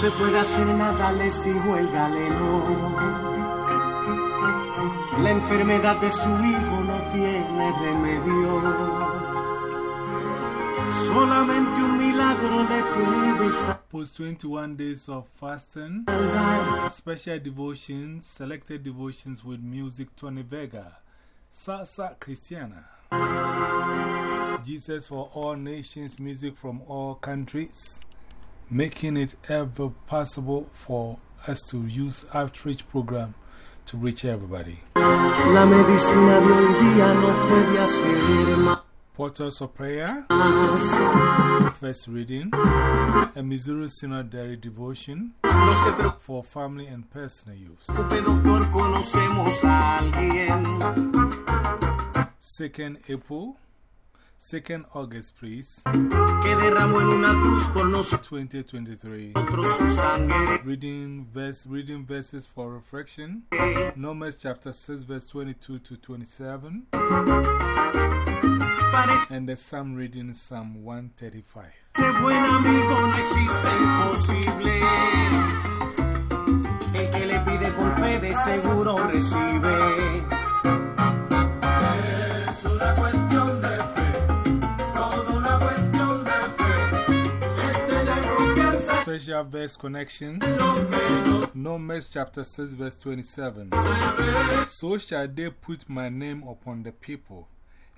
se puede hacer nada, les dijo el galeno. La enfermedad de su hijo no tiene remedio. Solamente un milagro le puede salvar. Post 21 days of fasting, special devotions, selected devotions with music Tony Vega, Salsa Cristiana. Jesus for all nations, music from all countries, making it ever possible for us to use outreach program to reach everybody. La medicina de hoy día no puede hacer. Portals of Prayer, first reading, a Missouri Synodary devotion No se preocupe, for family and personal use. doctor, conocemos a alguien 2nd April, 2nd August, please, que derramó en una cruz por nosotros 2023. Reading, verse, reading verses for reflection. Numbers chapter 6, verse 22 to 27, and the Psalm reading Psalm 135. Special verse connection chapter 6, verse 27. So shall they put my name upon the people,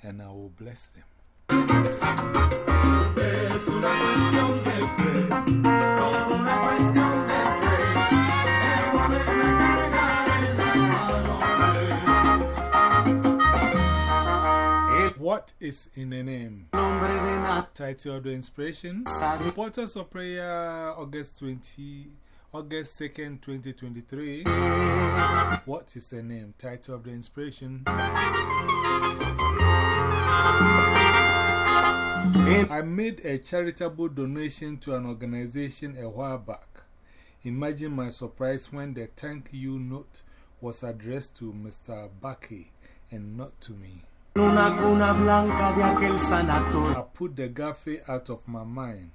and I will bless them. What is in the name? Title of the inspiration Portals of Prayer, August 20, August 2nd, 2023. What is the name? Title of the inspiration I made a charitable donation to an organization a while back. Imagine my surprise when the thank you note was addressed to Mr. Baki and not to me. Una cuna blanca de aquel sanatorio. I put the gaffe out of my mind,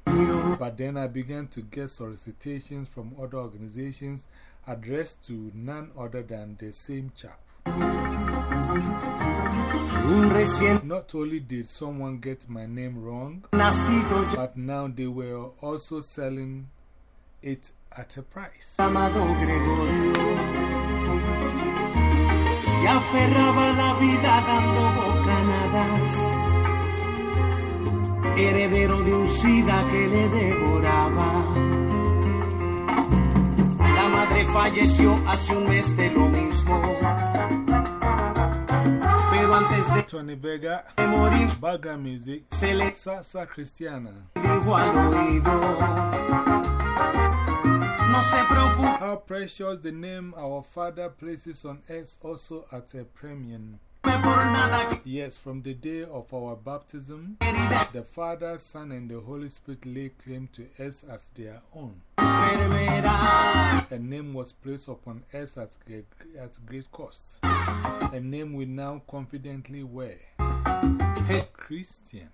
but then I began to get solicitations from other organizations addressed to none other than the same chap. Not only did someone get my name wrong, but now they were also selling it at a price. Se aferraba a la vida dando bocanadas. Heredero de un SIDA que le devoraba. La madre falleció hace un mes de lo mismo. Pero antes de Tony Vega, morir background music, se le Salsa Cristiana. dijo al oído. No se preocupe. How precious the name our Father places on us also at a premium. Yes, from the day of our baptism, the Father, Son, and the Holy Spirit lay claim to us as their own. A name was placed upon us at, great- at great cost. A name we now confidently wear Christian.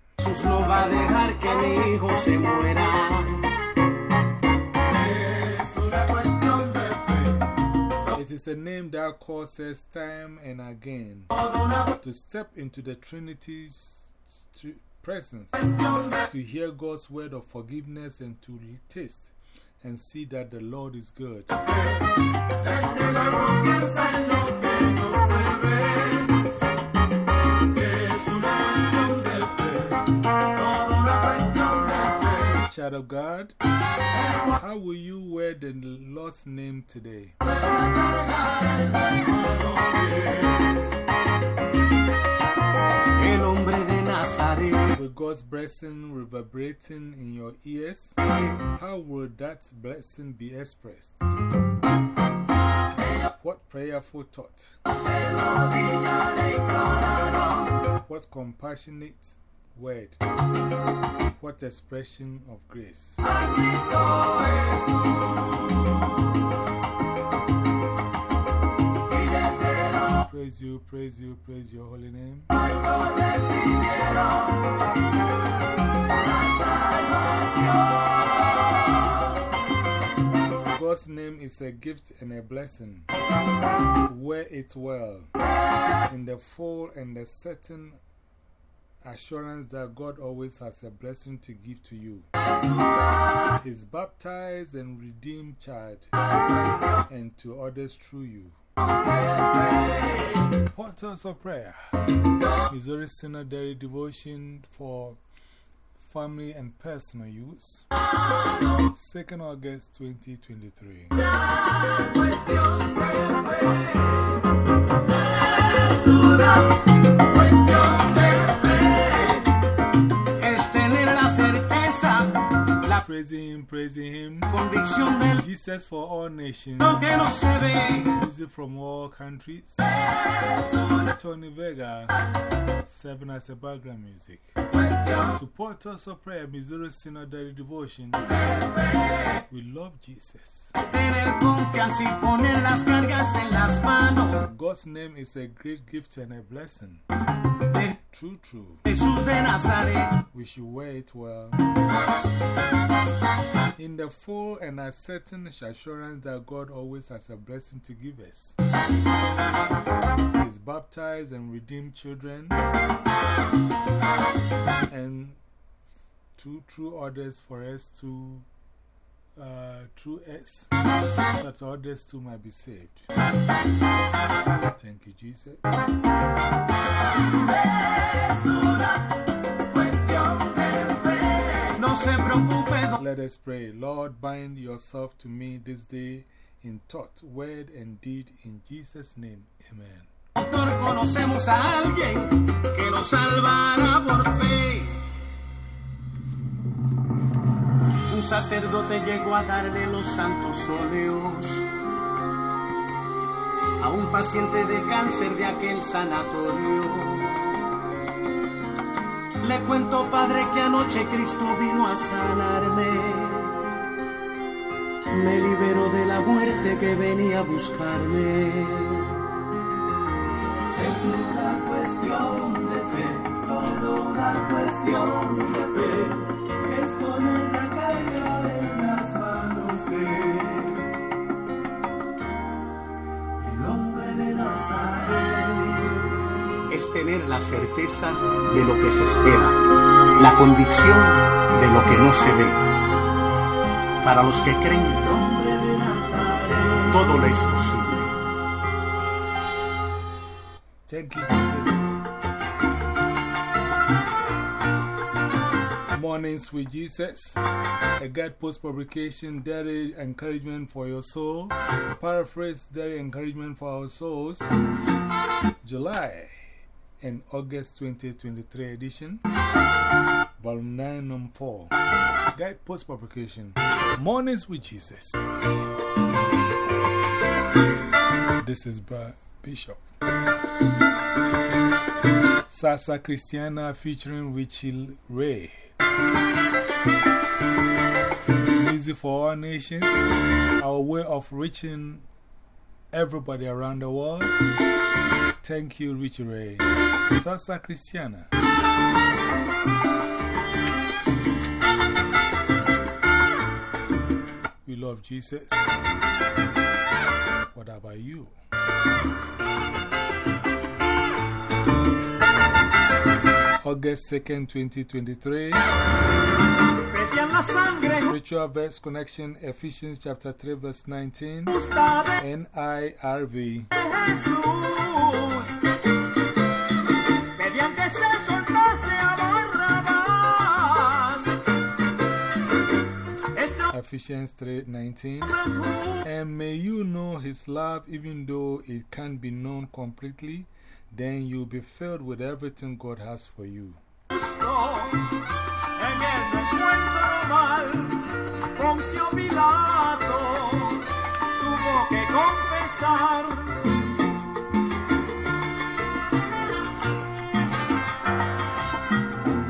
It is a name that calls us time and again to step into the Trinity's tr- presence, to hear God's word of forgiveness, and to taste and see that the Lord is good. Child of God, how will you wear the Lord's name today? El hombre de Nazaret. With God's blessing reverberating in your ears, how will that blessing be expressed? What prayerful thought? What compassionate word? What expression of grace? Praise you, praise you, praise your holy name. God's name is a gift and a blessing. Wear it well in the full and the certain assurance that God always has a blessing to give to you. His baptized and redeemed child, and to others through you. Portals of Prayer Missouri Synodary Devotion for Family and Personal Use 2nd August 2023 Praising Him, praising Him Jesus for all nations. Lo que no se. Music from all countries. Tony Vega Serving as a background music. To Portals of Prayer Missouri Synodary Devotion. We love Jesus. Tener confianza y poner las cargas en las manos. God's name is a great gift and a blessing. True, true. Jesús de Nazaret. We should wear it well. In the full and a certain assurance that God always has a blessing to give us. His baptized and redeemed children and two true orders for us to, uh, through us, that others too might be saved. Thank you, Jesus. No se preocupe, Let us pray. Lord, bind yourself to me this day in thought, word, and deed in Jesus' name. Amen. Sacerdote llegó a darle los santos óleos a un paciente de cáncer de aquel sanatorio. Le cuento, padre, que anoche Cristo vino a sanarme. Me liberó de la muerte que venía a buscarme. Es una cuestión de fe, todo una cuestión de fe. Es la Tener la certeza de lo que se espera, la convicción de lo que no se ve. Para los que creen, todo le es posible. Mornings with Jesus, a guide post publication, daily encouragement for your soul, paraphrase, daily encouragement for our souls, July and August 2023 edition, volume 9, number 4, Guideposts publication, Mornings with Jesus. This is Bra Bishop. Sasa Christiana featuring Richie Ray. Music for all nations, our way of reaching everybody around the world. Thank you, Richie Ray. Sasa Christiana. We love Jesus. What about you? August 2nd, 2023. Pedían la sangre Spiritual verse connection, Ephesians chapter 3, verse 19. NIRV. Jesús. Pedían que se soltase a Barrabás. Este Ephesians 3 19. hombre es justo. And may you know his love, even though it can't be known completely, then you'll be filled with everything God has for you.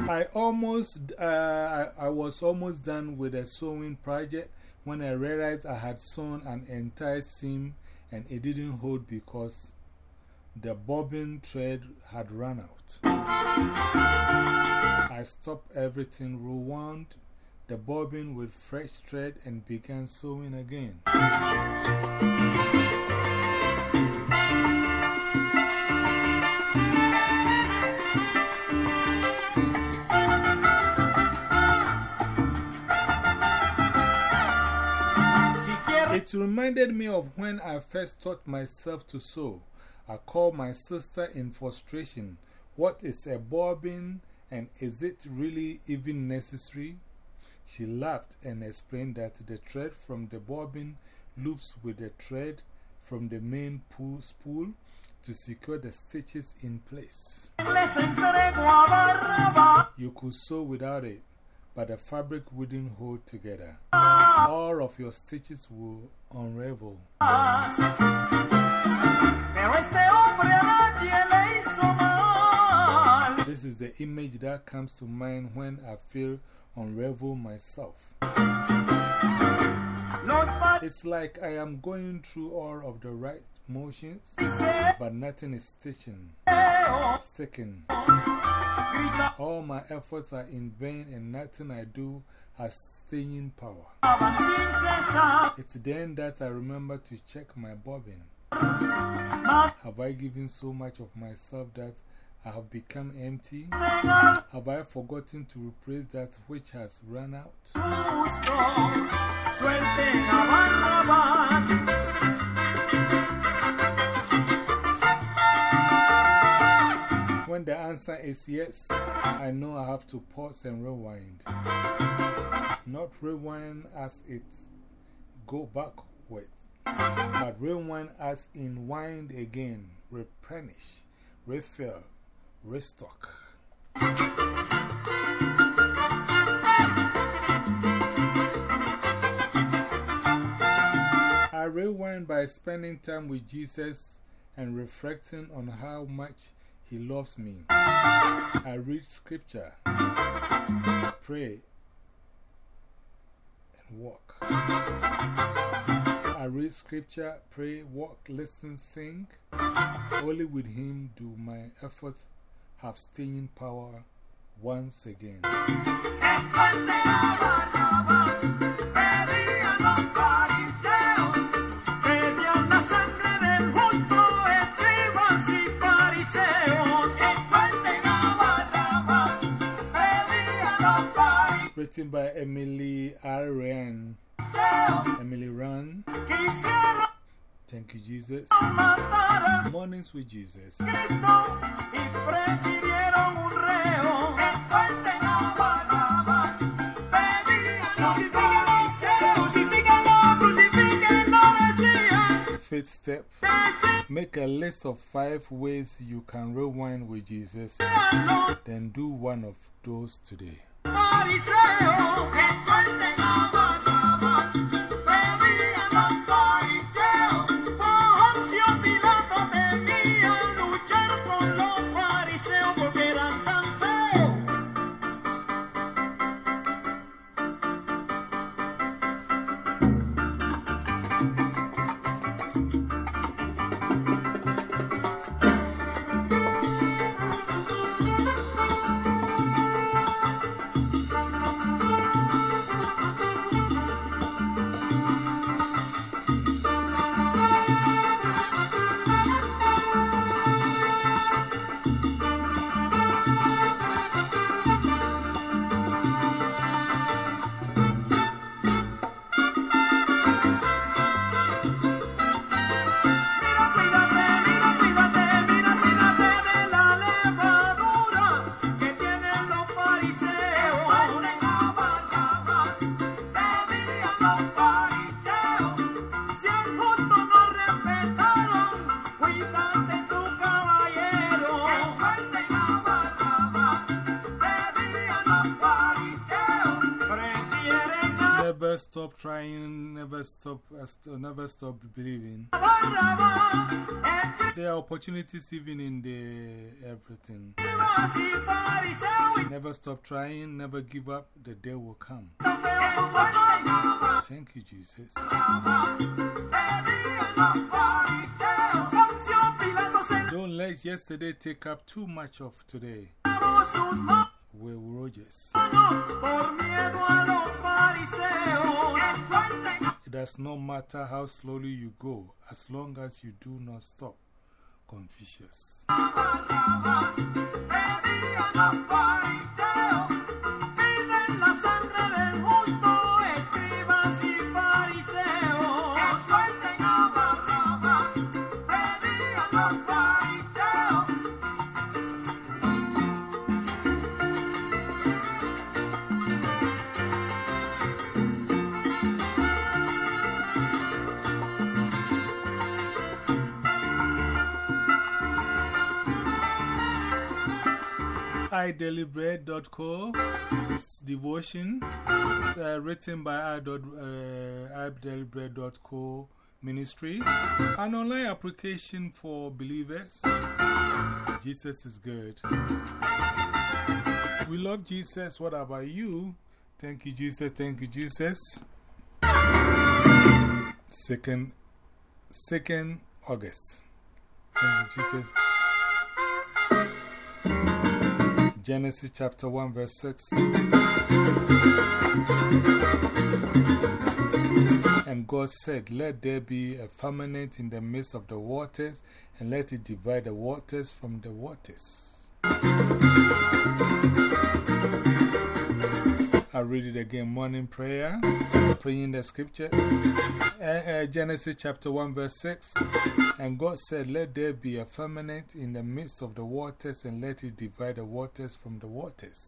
I almost, uh, I, I was almost done with a sewing project when I realized I had sewn an entire seam and it didn't hold because the bobbin thread had run out. I stopped everything, rewound the bobbin with fresh thread and began sewing again. It reminded me of when I first taught myself to sew. I called my sister in frustration. What is a bobbin and is it really even necessary? She laughed and explained that the thread from the bobbin loops with the thread from the main pull spool to secure the stitches in place. You could sew without it, but the fabric wouldn't hold together. All of your stitches will unravel. This is the image that comes to mind when I feel unravel myself. It's like I am going through all of the right motions, but nothing is stitching, sticking. All my efforts are in vain and nothing I do has staying power. It's then that I remember to check my bobbin. Have I given so much of myself that I have become empty? Have I forgotten to replace that which has run out? When the answer is yes, I know I have to pause and rewind. Not rewind as it go back backward, but rewind as in wind again, replenish, refill, restock. I rewind by spending time with Jesus and reflecting on how much He loves me. I read scripture, pray, and walk. I read scripture, pray, walk, listen, sing. Only with Him do my efforts have staying power once again. Written by Emily R. Emily Run. Thank you, Jesus. Mornings with Jesus. Fifth step Make a list of five ways you can rewind with Jesus. Then do one of those today. Stop trying, never stop, uh, never stop believing. There are opportunities even in the everything. Never stop trying, never give up, the day will come. Thank you, Jesus. Don't let yesterday take up too much of today. Will Rogers. It does not matter how slowly you go, as long as you do not stop. Confucius. idailybread.co devotion. Uh, written by i uh, idailybread.co ministry. An online application for believers. Jesus is good. We love jesus. What about you? Thank you jesus. Thank you jesus. Second second august. Thank you jesus Genesis chapter 1, verse 6. And God said, Let there be a firmament in the midst of the waters, and let it divide the waters from the waters. I read it again morning prayer, praying the scriptures. Uh, uh, Genesis chapter 1, verse 6. And God said, Let there be a firmament in the midst of the waters, and let it divide the waters from the waters.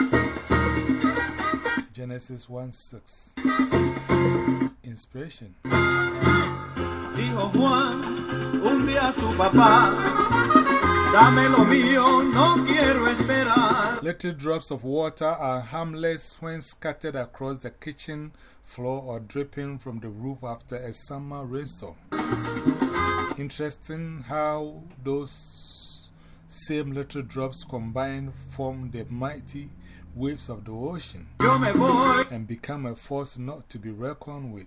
Genesis 1 6. Inspiration. Juan un día su papá, Little drops of water are harmless when scattered across the kitchen floor or dripping from the roof after a summer rainstorm. Interesting how those same little drops combine form the mighty waves of the ocean Yo me voy and become a force not to be reckoned with.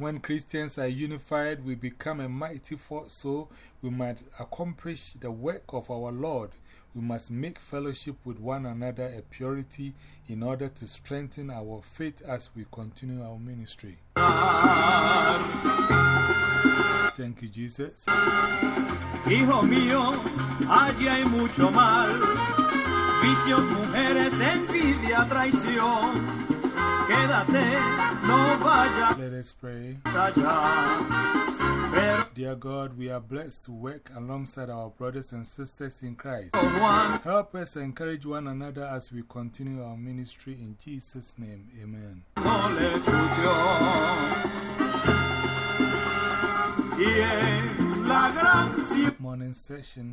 When Christians are unified, we become a mighty force so we might accomplish the work of our Lord. We must make fellowship with one another a purity in order to strengthen our faith as we continue our ministry. Thank you, Jesus. Hijo mío, allí hay mucho mal, vicios, mujeres, envidia, traición. Quédate, no vayas Let us pray. Dear God, we are blessed to work alongside our brothers and sisters in Christ. Help us encourage one another as we continue our ministry in Jesus' name. Amen. no le escuchó. Y en la gran Morning session.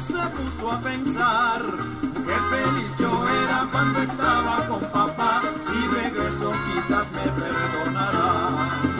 se puso a pensar. Qué feliz yo era cuando estaba con papá, si regreso quizás me perdonará.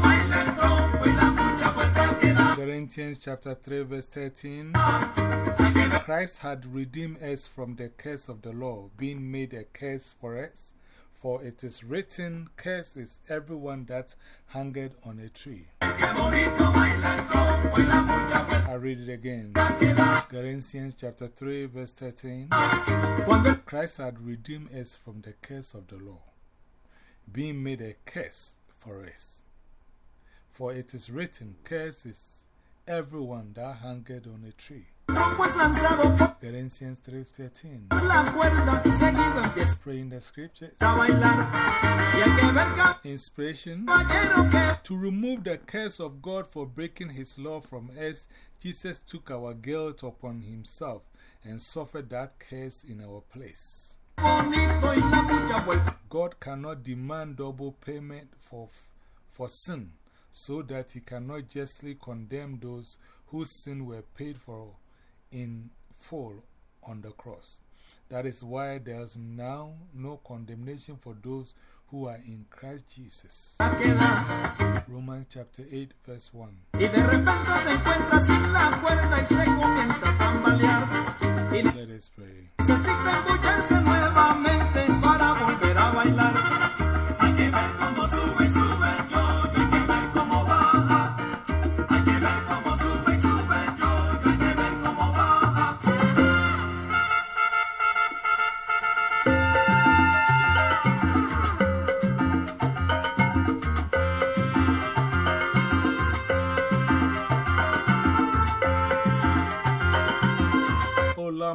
Baila el trompo y la mucha vuelta que da. Corinthians chapter 3, verse 13. Christ had redeemed us from the curse of the law, being made a curse for us. For it is written, Curse is everyone that hangeth on a tree. I read it again. Galatians chapter 3, verse 13. Christ had redeemed us from the curse of the law, being made a curse for us. For it is written, Curse is everyone that hangeth on a tree. Trompo es lanzado por Galatians 3:13. la cuerda seguido empieza Praying the scriptures. a bailar. Y hay que ver Inspiration To remove the curse of God for breaking his law from us, Jesus took our guilt upon himself and suffered that curse in our place. bonito y la mucha vuelta. God cannot demand double payment for, for sin, so that he cannot justly condemn those whose sin were paid for in full on the cross. That is why there is now no condemnation for those who are in Christ Jesus. Romans chapter 8, verse 1. Y de repente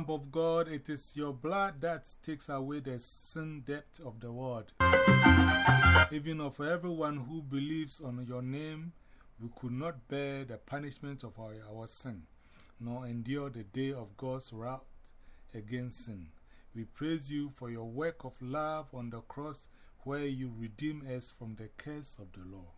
Of God, it is your blood that takes away the sin debt of the world. Even of everyone who believes on your name, we could not bear the punishment of our, our sin, nor endure the day of God's wrath against sin. We praise you for your work of love on the cross, where you redeem us from the curse of the law.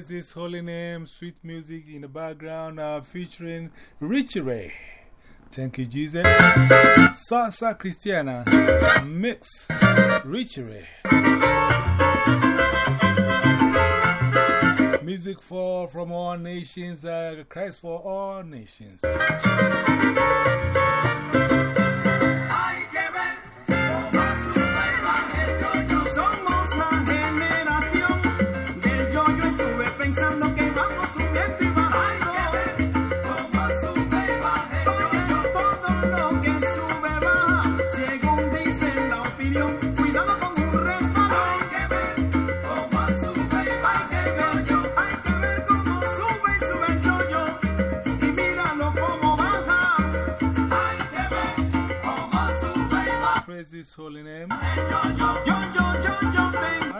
Praise holy name, sweet music in the background uh, featuring Richie Ray. Thank you, Jesus. Salsa Cristiana mix Richie Ray. Music for from all nations, uh, Christ for all nations. Holy name.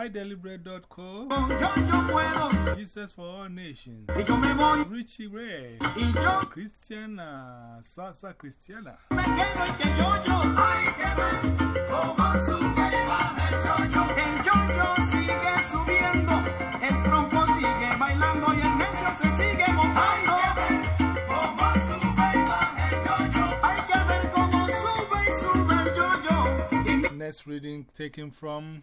idailybread.co, yo, yo puedo. Jesus for All Nations, Y yo me voy, Richie Ray, y yo Christiana, Salsa Cristiana, me quedo y que yo, yo. Hay que ver cómo sube y baja el yo-yo. El yo-yo sigue subiendo, el tronco sigue bailando y el necio se sigue montando. Reading taken from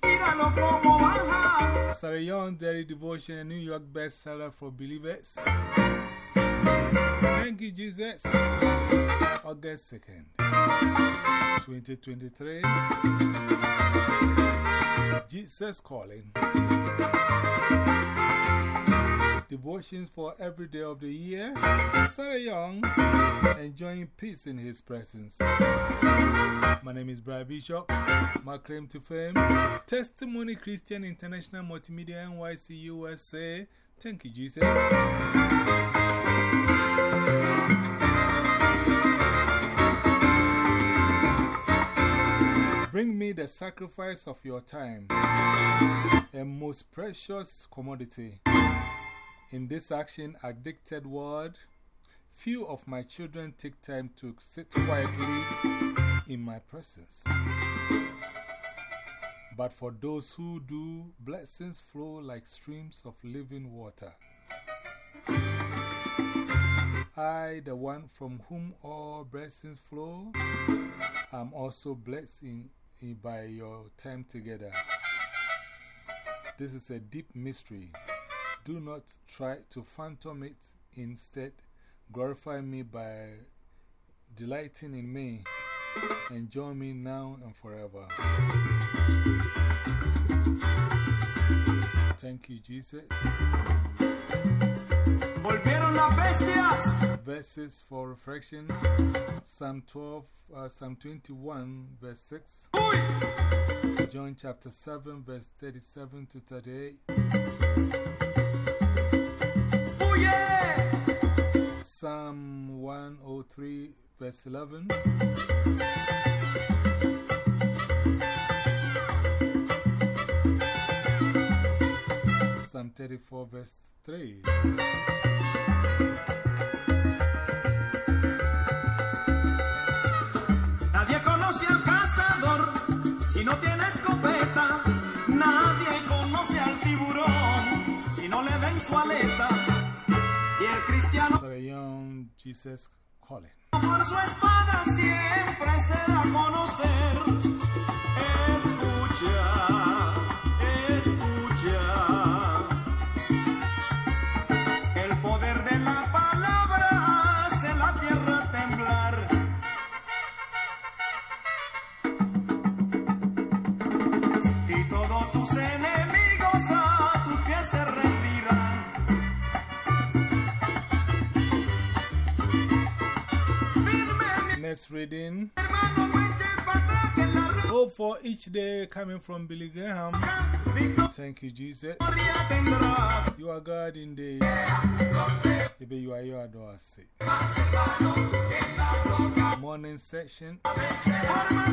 Young Daily Devotion, a New York bestseller for believers. Thank you, Jesus. August 2nd, 2023. Jesus Calling. Devotions for every day of the year. Sarah Young, enjoying peace in His presence. My name is Brian Bishop. My claim to fame Testimony Christian International Multimedia NYC USA. Thank you, Jesus. Bring me the sacrifice of your time, a most precious commodity. In this action addicted world, few of my children take time to sit quietly in my presence. But for those who do, blessings flow like streams of living water. I, the one from whom all blessings flow, am also blessed in, in by your time together. This is a deep mystery. Do not try to phantom it. Instead, glorify me by delighting in me. and join me now and forever. Thank you, Jesus. Volvieron las bestias. Verses for reflection Psalm 12, uh, Psalm 21, verse 6. Uy, John chapter 7, verse 37 to 38. Psalm 103, verse 11. Psalm 34, verse 3. Nadie conoce al cazador si no tiene escopeta. Nadie conoce al tiburón si no le ven su aleta. Jesus calling. por su espada siempre se da a conocer. Escucha. Reading. hermano, no eches para atrás que la Hope for each day coming from Billy Graham. Thank you, Jesus. You are God in the. Maybe you are your. Morning session.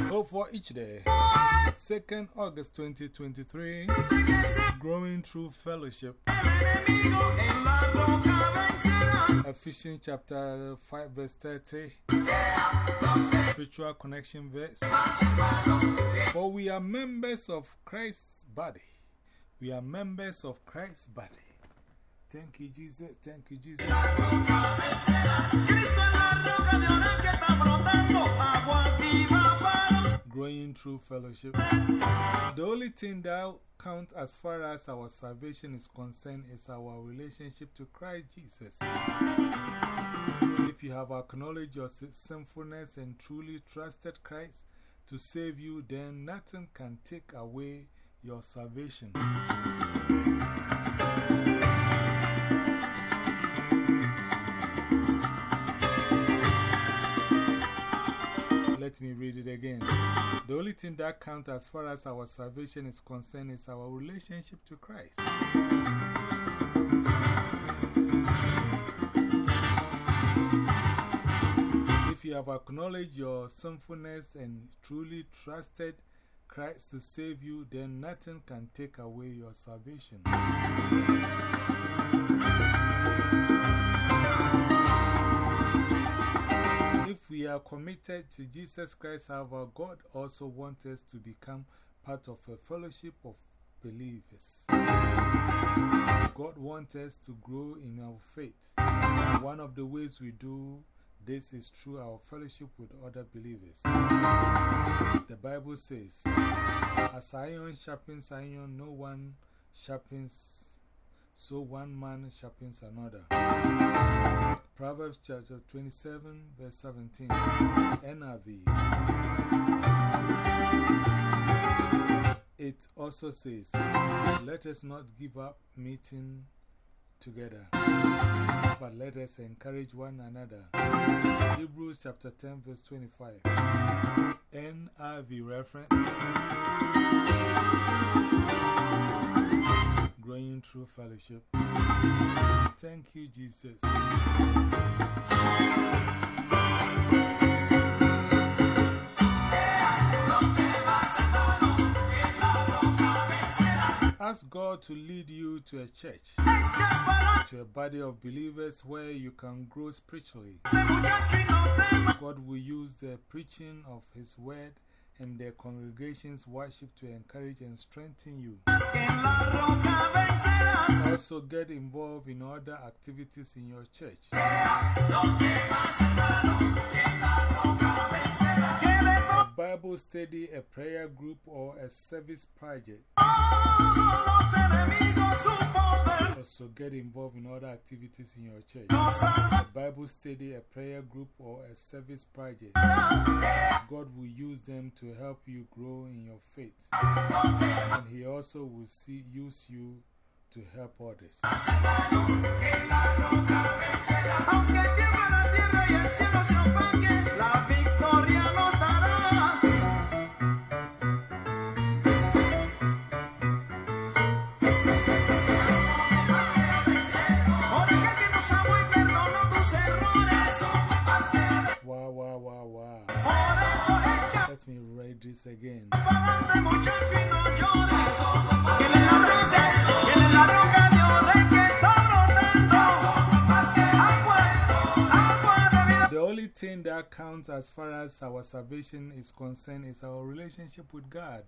Hope for each day. 2nd August 2023. Growing through fellowship. Ephesians chapter 5, verse 30. Spiritual connection verse. For we are members of Christ's body. We are members of Christ's body. Thank you, Jesus. Thank you, Jesus. Growing through fellowship. The only thing that counts as far as our salvation is concerned is our relationship to Christ Jesus. If you have acknowledged your sinfulness and truly trusted Christ to save you, then nothing can take away your salvation. Let me read it again. The only thing that counts as far as our salvation is concerned is our relationship to Christ. If you have acknowledged your sinfulness and truly trusted Christ to save you, then nothing can take away your salvation. If we are committed to Jesus Christ, however, God also wants us to become part of a fellowship of believers. God wants us to grow in our faith. One of the ways we do this is through our fellowship with other believers. The Bible says, As iron sharpens iron, no one sharpens, so one man sharpens another. Proverbs chapter 27, verse 17, NRV. It also says, Let us not give up meeting together, but let us encourage one another. Hebrews chapter 10, verse 25. NRV reference Growing through fellowship. Thank you, Jesus. Ask God to lead you to a church, to a body of believers where you can grow spiritually. God will use the preaching of His word and their congregation's worship to encourage and strengthen you. Also, get involved in other activities in your church. A Bible study, a prayer group, or a service project. Also, get involved in other activities in your church. A Bible study, a prayer group, or a service project. God will use them to help you grow in your faith. And He also will see, use you to help others. Aunque brotando. Agua, agua de vida. The only thing that counts as far as our salvation is concerned is our relationship with God,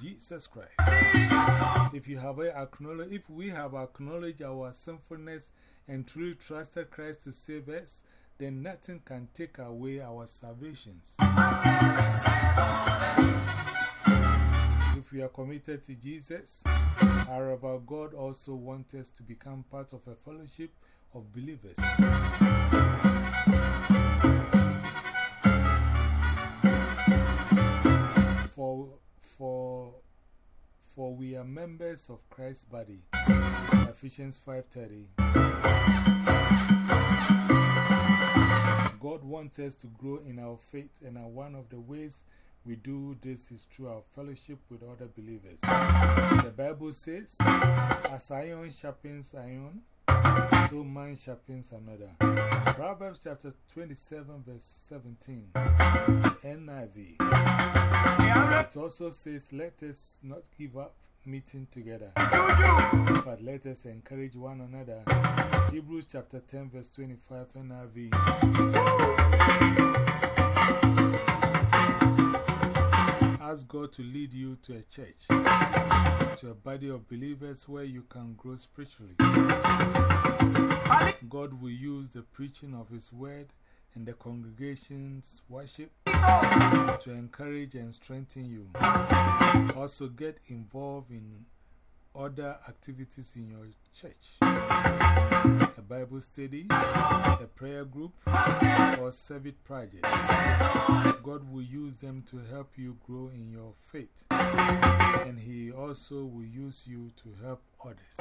Jesus Christ. If you have acknowledged, if we have acknowledged our sinfulness and truly trusted Christ to save us, then nothing can take away our salvations. If we are committed to Jesus, however, God also wants us to become part of a fellowship of believers. For, for, for we are members of Christ's body. Ephesians 5.30 God wants us to grow in our faith, and one of the ways we do this is through our fellowship with other believers. The Bible says, As iron sharpens iron, so man sharpens another. Proverbs chapter 27, verse 17. NIV. It also says, Let us not give up meeting together, but let us encourage one another. Hebrews chapter 10, verse 25, NIV. Ask God to lead you to a church, to a body of believers where you can grow spiritually. God will use the preaching of His word and the congregation's worship to encourage and strengthen you. Also, get involved in other activities in your church a Bible study, a prayer group, or service project. God will use them to help you grow in your faith, and He also will use you to help others.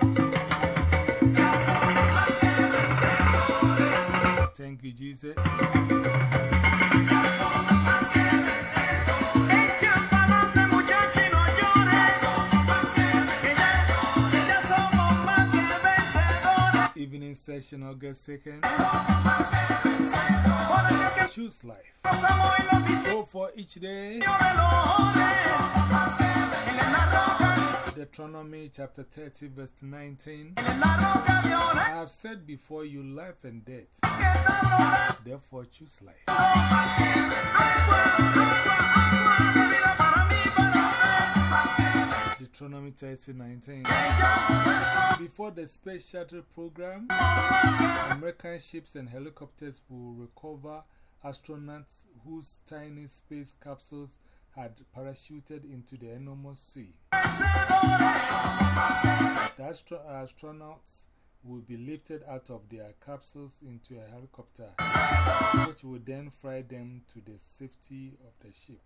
Evening session, August 2nd. Choose life. Hope for each day. Deuteronomy chapter 30, verse 19. I have said before you life and death, therefore choose life. Deuteronomy 30, 19. Before the space shuttle program, American ships and helicopters will recover astronauts whose tiny space capsules had parachuted into the enormous sea. The astro astronauts will be lifted out of their capsules into a helicopter, which will then fly them to the safety of the ship.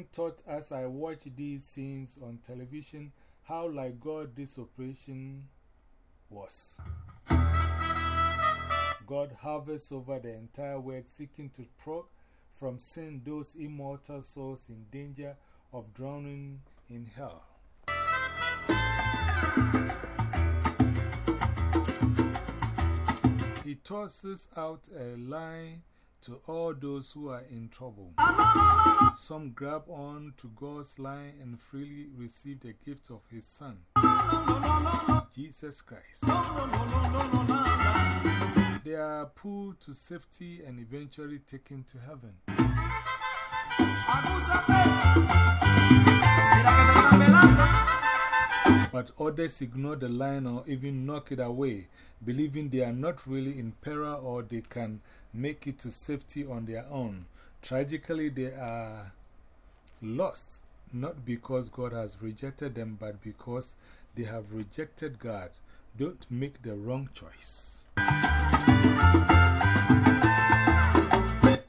Often as I watched these scenes on television how like God this operation was. God hovers over the entire world seeking to pro from sin those immortal souls in danger of drowning in hell. He tosses out a line to all those who are in trouble. Some grab on to God's line and freely receive the gift of His Son, Jesus Christ. They are pulled to safety and eventually taken to heaven. But others ignore the line or even knock it away, believing they are not really in peril or they can make it to safety on their own. Tragically, they are lost, not because God has rejected them, but because they have rejected God. Don't make the wrong choice.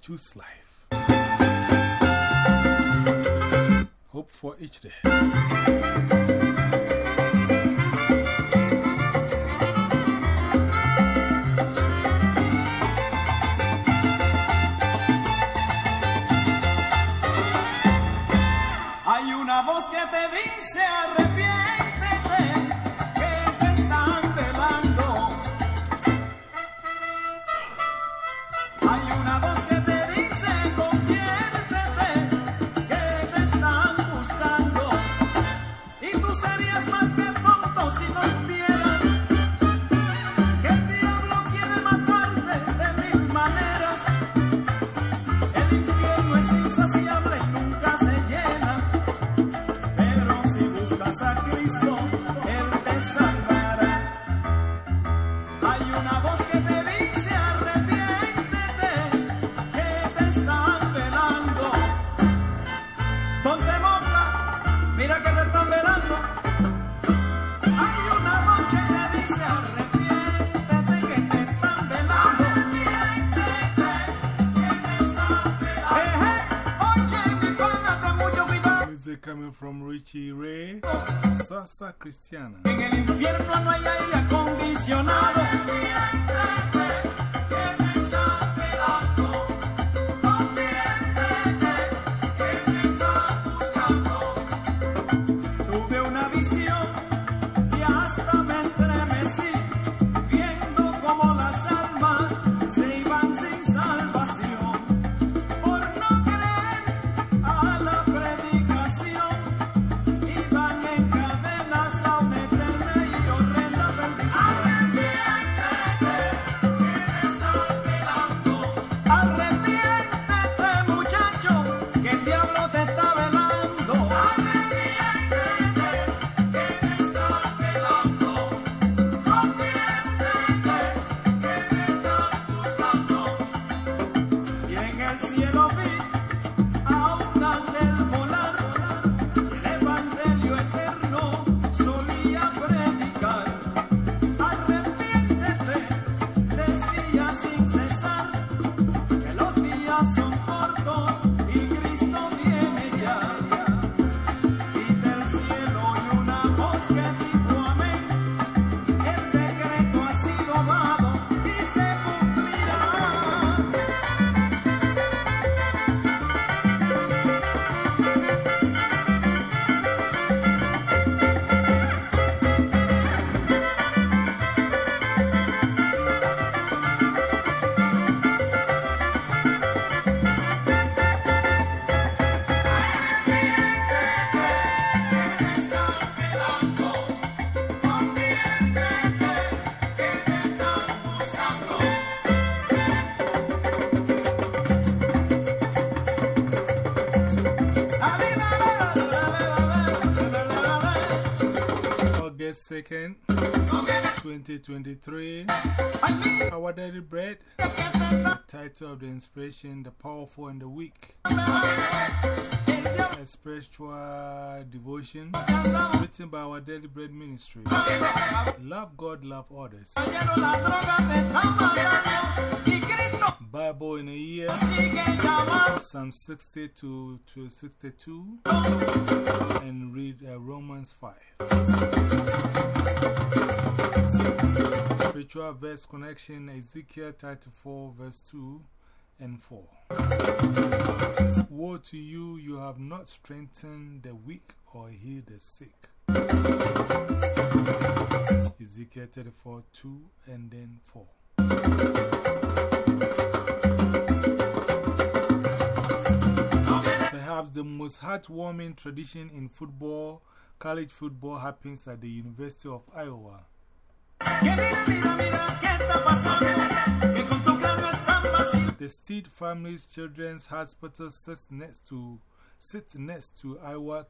Choose life. Hope for each day. En el infierno no hay aire acondicionado. 2023. Our Daily Bread. Title of the inspiration The Powerful and the Weak. A spiritual devotion written by our Daily Bread Ministry. Love God, love others. Bible in a year. Psalm 60 to, to 62. And read uh, Romans 5. Spiritual verse connection Ezekiel 34, verse 2 and 4. Woe to you, you have not strengthened the weak or healed the sick. Ezekiel 34, 2 and then 4. Perhaps the most heartwarming tradition in football, college football, happens at the University of Iowa. The Stead family's children's hospital sits next to, sits next to Iowa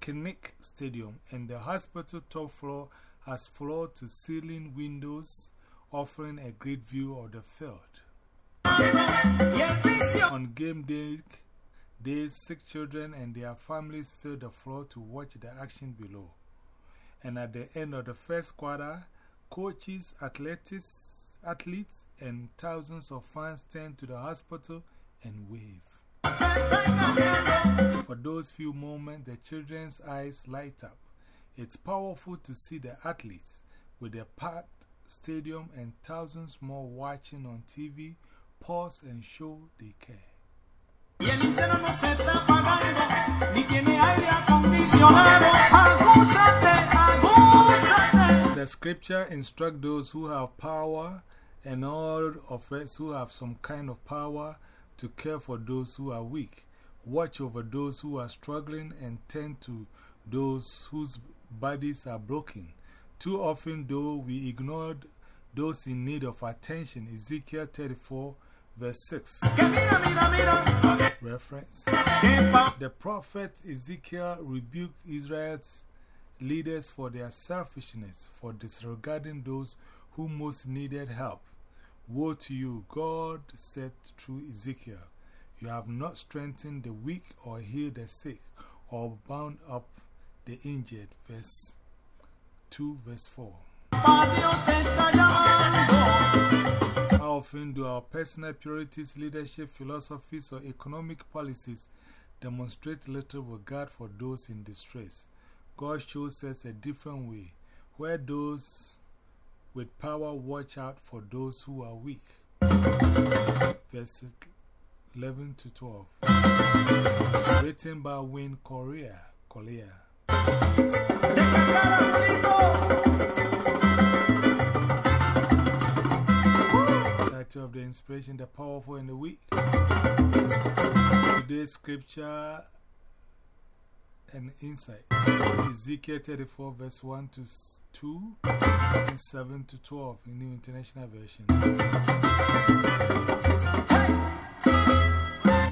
Kinnick Stadium, and the hospital top floor has floor to ceiling windows offering a great view of the field. On game day, days, sick children and their families fill the floor to watch the action below. And at the end of the first quarter, coaches, athletics, athletes, and thousands of fans turn to the hospital and wave. For those few moments, the children's eyes light up. It's powerful to see the athletes with a packed stadium and thousands more watching on TV pause and show they care. The scripture instructs those who have power and all of us who have some kind of power to care for those who are weak, watch over those who are struggling, and tend to those whose bodies are broken. Too often, though, we ignore those in need of attention. Ezekiel 34, verse 6. Reference. The prophet Ezekiel rebuked Israel's leaders for their selfishness, for disregarding those who most needed help. Woe to you, God said through Ezekiel. You have not strengthened the weak or healed the sick or bound up the injured. Verse 2, verse 4. How often do our personal purities, leadership, philosophies, or economic policies demonstrate little regard for those in distress? God shows us a different way, where those with power watch out for those who are weak. Verse 11 to 12. Written by Wayne Correa. Correa. Title of the inspiration The Powerful and the Weak. Today's scripture and insight Ezekiel 34, verse 1 to 2 and 7 to 12 in New International Version.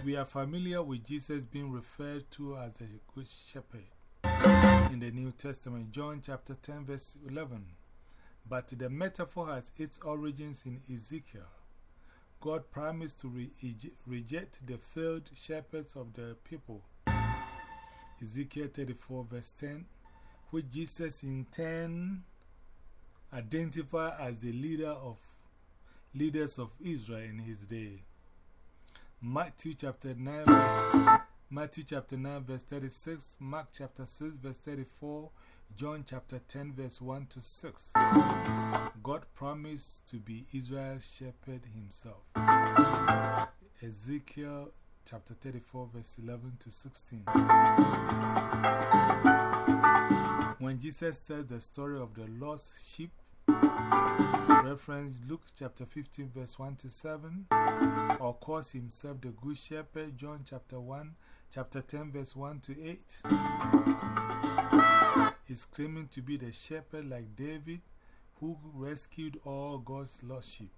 We are familiar with Jesus being referred to as the Good Shepherd in the New Testament, John chapter 10, verse 11. But the metaphor has its origins in Ezekiel. God promised to re reject the failed shepherds of the people. Ezekiel 34, verse 10, which Jesus in turn identified as the leader of leaders of Israel in his day. Matthew chapter 9, verse, Matthew chapter 9, verse 36, Mark chapter 6, verse 34, John chapter 10, verse 1 to 6. God promised to be Israel's shepherd himself. Ezekiel chapter 34, verse 11 to 16. When Jesus tells the story of the lost sheep, reference Luke chapter 15, verse 1 to 7, or calls himself the Good Shepherd, John chapter 1, chapter 10, verse 1 to 8. He's claiming to be the shepherd like David, who rescued all God's lost sheep.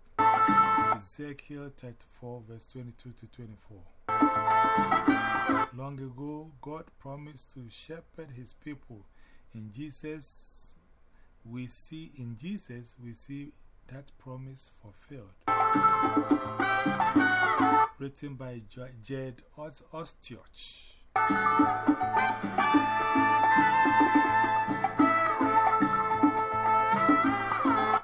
Ezekiel 34, verse 22 to 24. Long ago, God promised to shepherd his people. In Jesus, we see in Jesus, we see that promise fulfilled. Written by Jed Ostoich.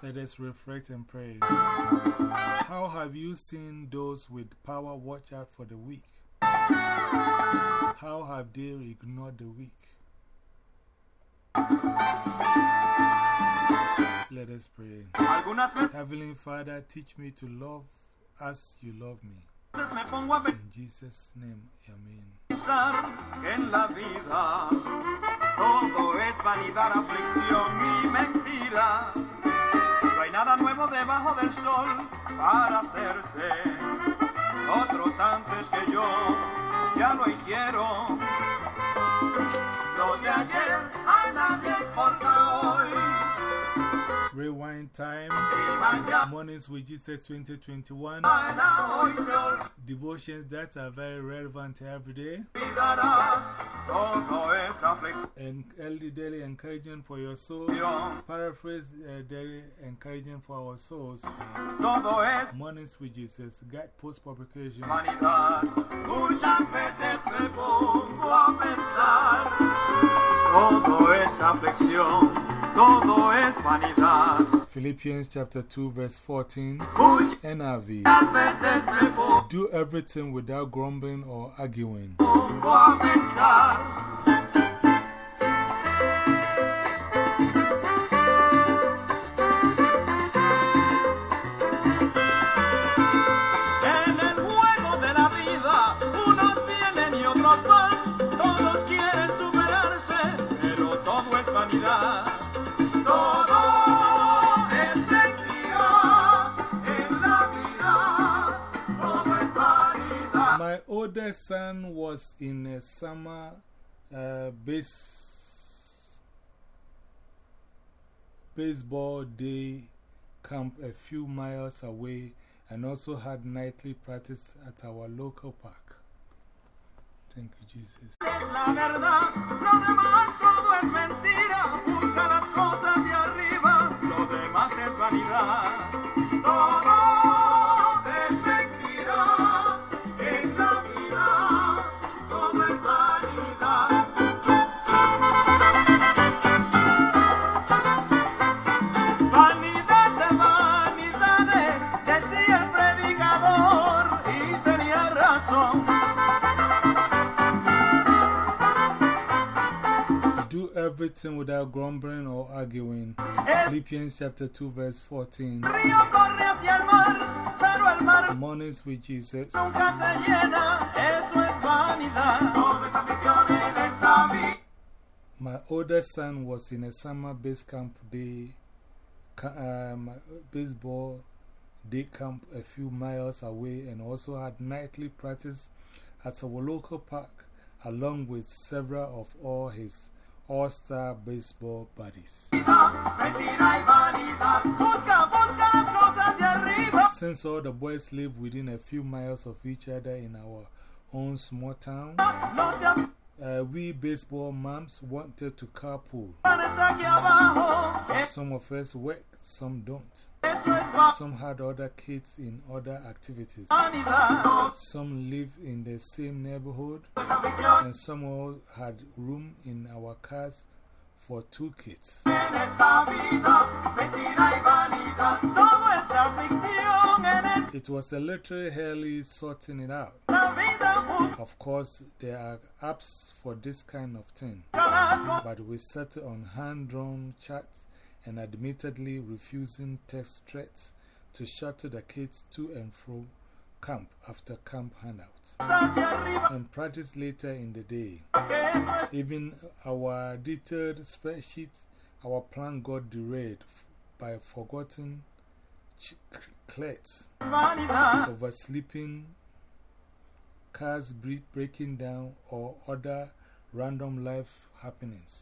Let us reflect and pray. How have you seen those with power watch out for the weak? How have they ignored the weak? Let us pray. Heavenly Father, teach me to love as you love me. In Jesus' name, Amen. Nada nuevo debajo del sol para hacerse. Otros antes que yo ya lo hicieron. Lo de ayer a nadie importa hoy. Rewind time, Mornings with Jesus 2021. Devotions that are very relevant every day. And early daily encouragement for your soul. Paraphrase uh, daily encouragement for our souls. Mornings with Jesus, God post publication. Todo es aflicción, todo es vanidad. Philippians chapter 2, verse 14. NRV. Do everything without grumbling or arguing. My older son was in a summer uh, base, baseball day camp a few miles away and also had nightly practice at our local park. Thank you, Jesus. Es la verdad, lo demás todo es mentira. Busca las cosas de arriba, lo demás es vanidad. Everything without grumbling or arguing. Philippians chapter 2, verse 14. río corre hacia el mar, pero el mar Mornings with Jesus. nunca se llena, eso es vanidad. Todo es afición en esta vida. My older son was in a summer base camp day, um, baseball day camp a few miles away and also had nightly practice at our local park along with several of all his all-star baseball buddies. Mentira y vanidad, busca, busca las cosas de arriba. Since all the boys live within a few miles of each other in our own small town, No te uh, we baseball moms wanted to carpool. Some of us work, some don't. Some had other kids in other activities. Some live in the same neighborhood, and some all had room in our cars for two kids. It was a little hairy sorting it out. Of course, there are apps for this kind of thing, but we settled on hand drawn charts and admittedly refusing text threats to shuttle the kids to and fro camp after camp handouts and practice later in the day. Even our detailed spreadsheets, our plan got derailed by forgotten vanidad. oversleeping, cars bre- breaking down, or other random life happenings.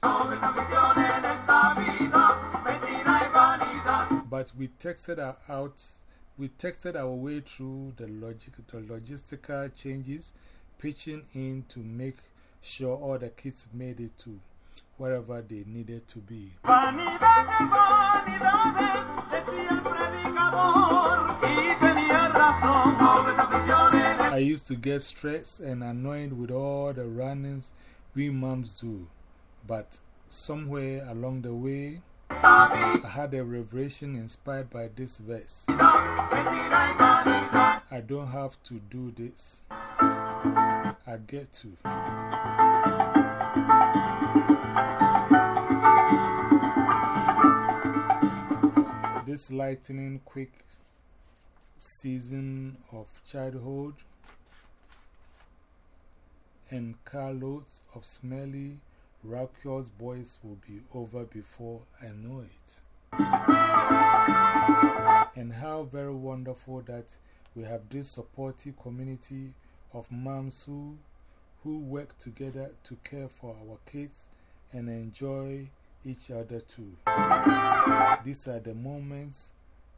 But we texted our out, we texted our way through the, logic, the logistical changes, pitching in to make sure all the kids made it to wherever they needed to be. I used to get stressed and annoyed with all the runnings we moms do, but somewhere along the way, I had a revelation inspired by this verse. I don't have to do this. I get to. This lightning quick season of childhood and carloads of smelly, raucous boys will be over before I know it. And how very wonderful that we have this supportive community of moms who, who work together to care for our kids and enjoy each other too. These are the moments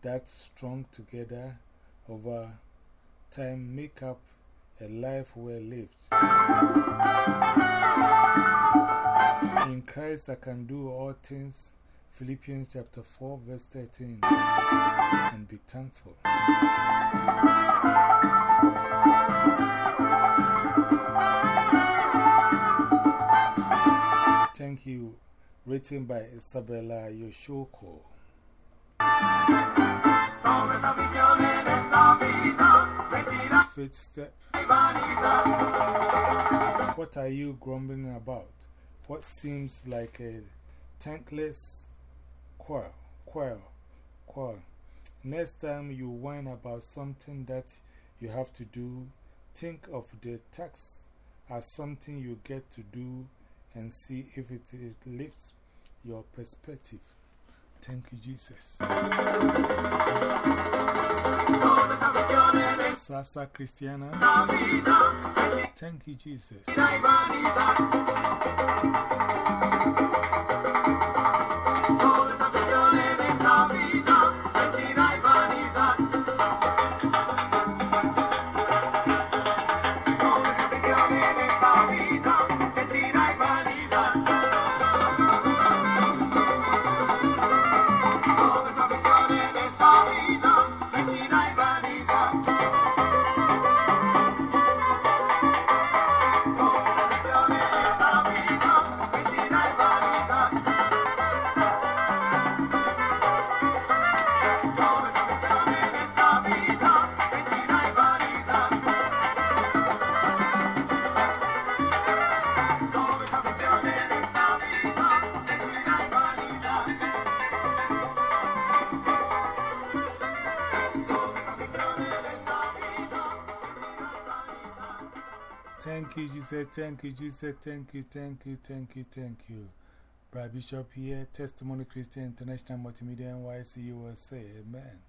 that strong together over time make up a life well lived. In Christ I can do all things. Philippians chapter 4, verse 13. And be thankful. Thank you. Written by Isabella Yosuico. Step. What are you grumbling about? What seems like a thankless quarrel? Quarrel. Quarrel. Next time you whine about something that you have to do, think of the tax as something you get to do and see if it, it lifts your perspective. Thank you, Jesus. Sasa Cristiana. Thank you, Jesus. You, Thank you, Jesus. Thank you, thank you, thank you, thank you. Brad Bishop here, Testimony Christian International Multimedia NYC USA. Amen.